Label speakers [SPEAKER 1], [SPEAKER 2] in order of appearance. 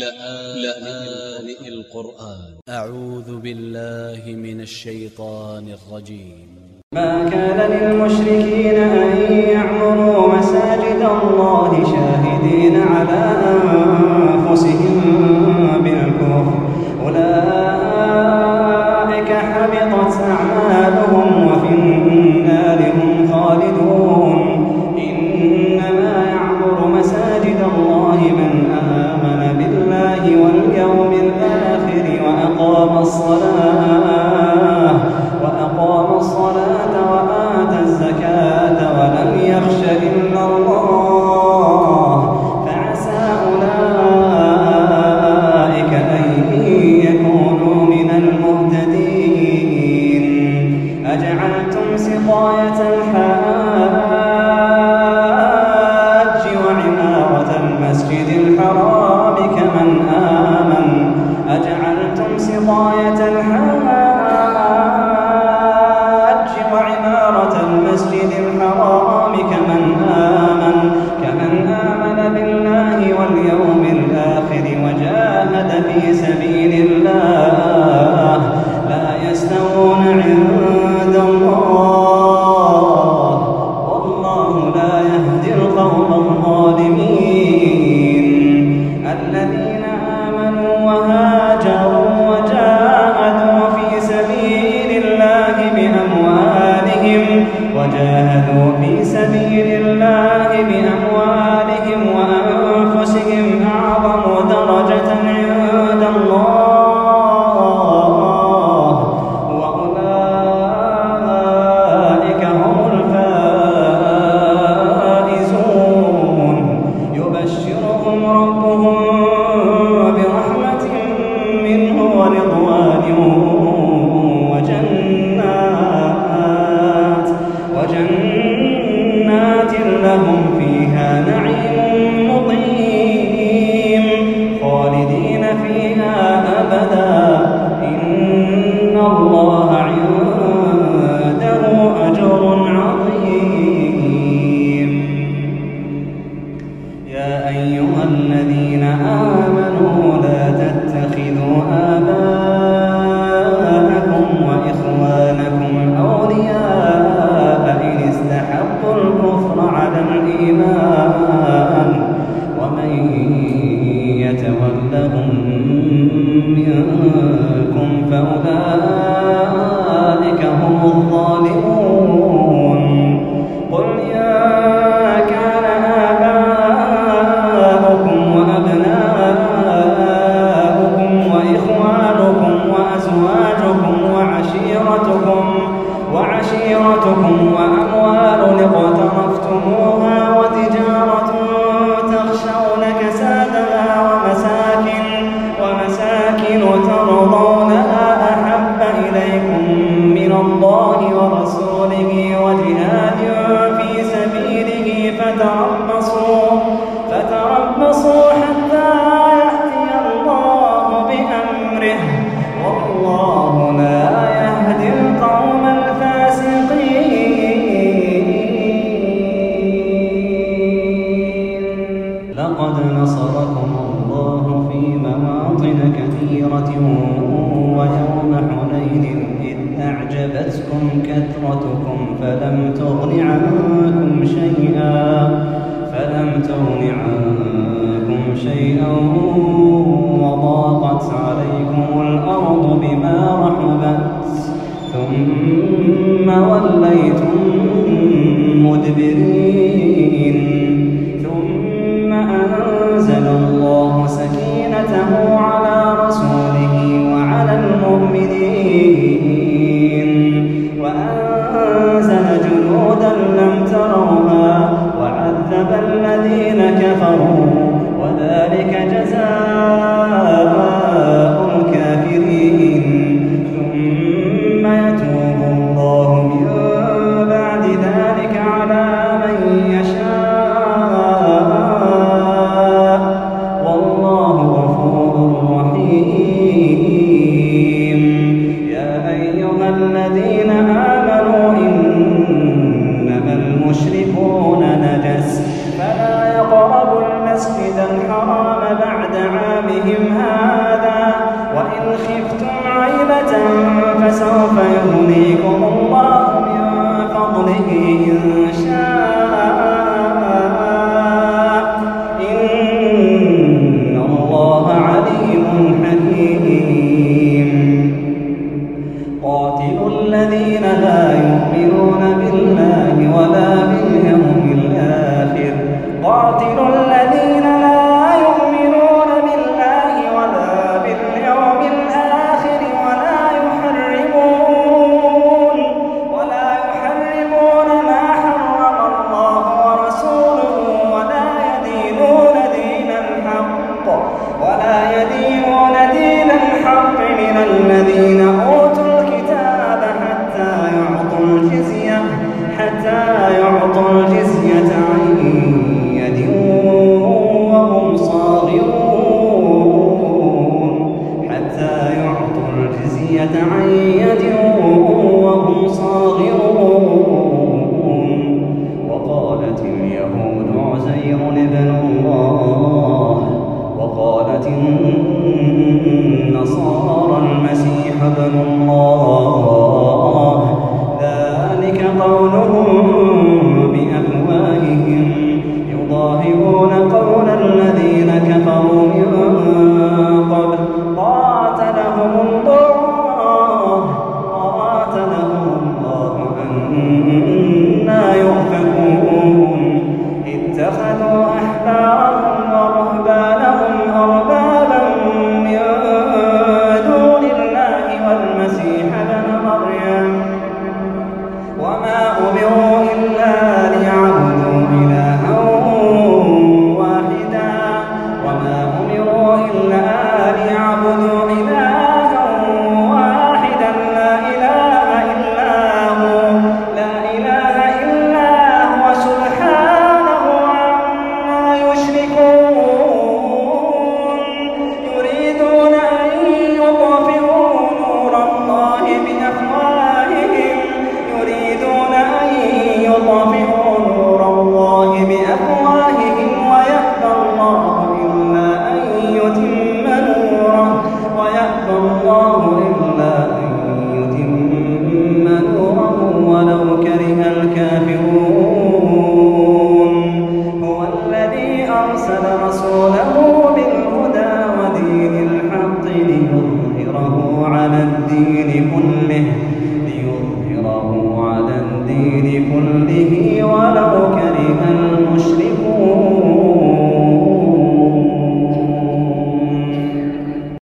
[SPEAKER 1] لآن القرآن. أ ع و ذ ب ا ل ل ه من ا ل ش ي ط ا ن ا ل ر ج ي م
[SPEAKER 2] ما ي ن أن ي ع م ر و ا م س ا ج د ا ل ل ه ش ا يعمروا مساجد الله شاهدين على أنفسهم من كثيرة ويوم حنين إذ أعجبتكم كثرتكم فلم تغن عنكم شيئا فلم تغن عنكم شيئا. فسوف يغنيكم الله من فضله إن شاء.